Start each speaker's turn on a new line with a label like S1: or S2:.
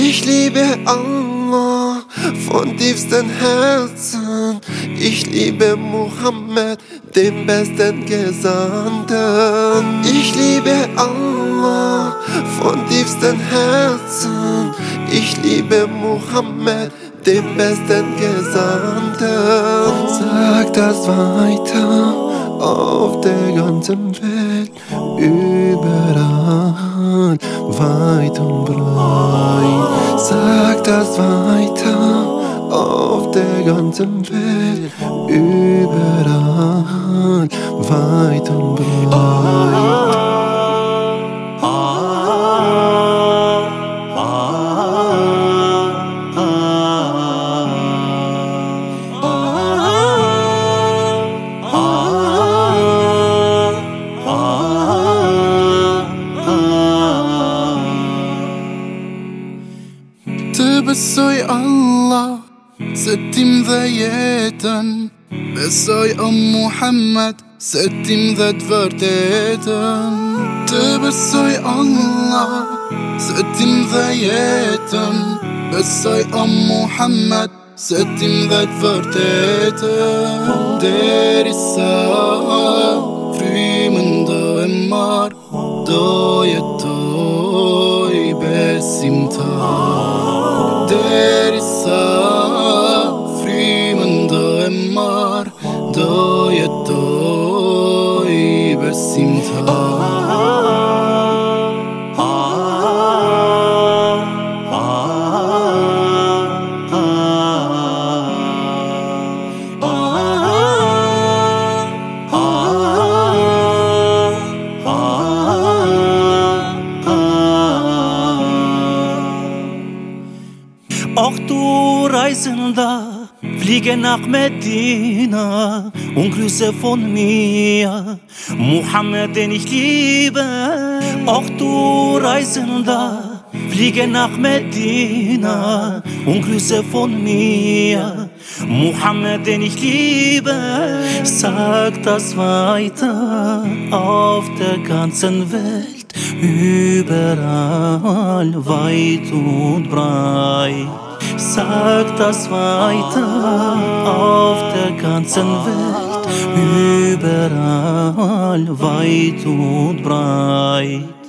S1: Ich liebe Allah von tiefstem Herzen. Ich liebe Muhammad, den besten Gesandten. Ich liebe Allah von tiefstem Herzen. Ich liebe Muhammad, den besten Gesandten. Sag das weiter auf der ganzen Welt, überall, weit und breit. Sag das weiter auf der ganzen Welt, überall,
S2: Besoj Allah Settim dhe jetën. Besoj o Muhammed Settim dhe të vërtetën. Të besoj Allah Settim dhe jetën. Besoj o Muhammed Settim dhe të vërtetën. Deri sa Frymën do e marë Do simta der is a freeman do emar do yeto i besimta ah
S3: Auch du Reisender, fliege nach Medina und Grüße von mir, Muhammad, den ich liebe. Auch du Reisender, fliege nach Medina und Grüße von mir, Muhammad, den ich liebe. Sag das weiter auf der ganzen Welt, überall, weit und breit. Sag das weiter auf der ganzen Welt, überall, weit und breit.